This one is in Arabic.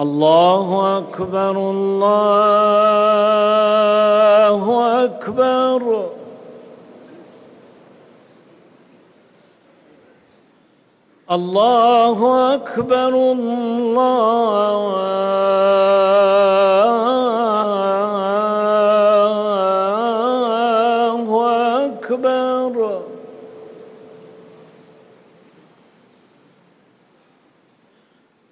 الله أكبر الله أكبر الله أكبر الله أكبر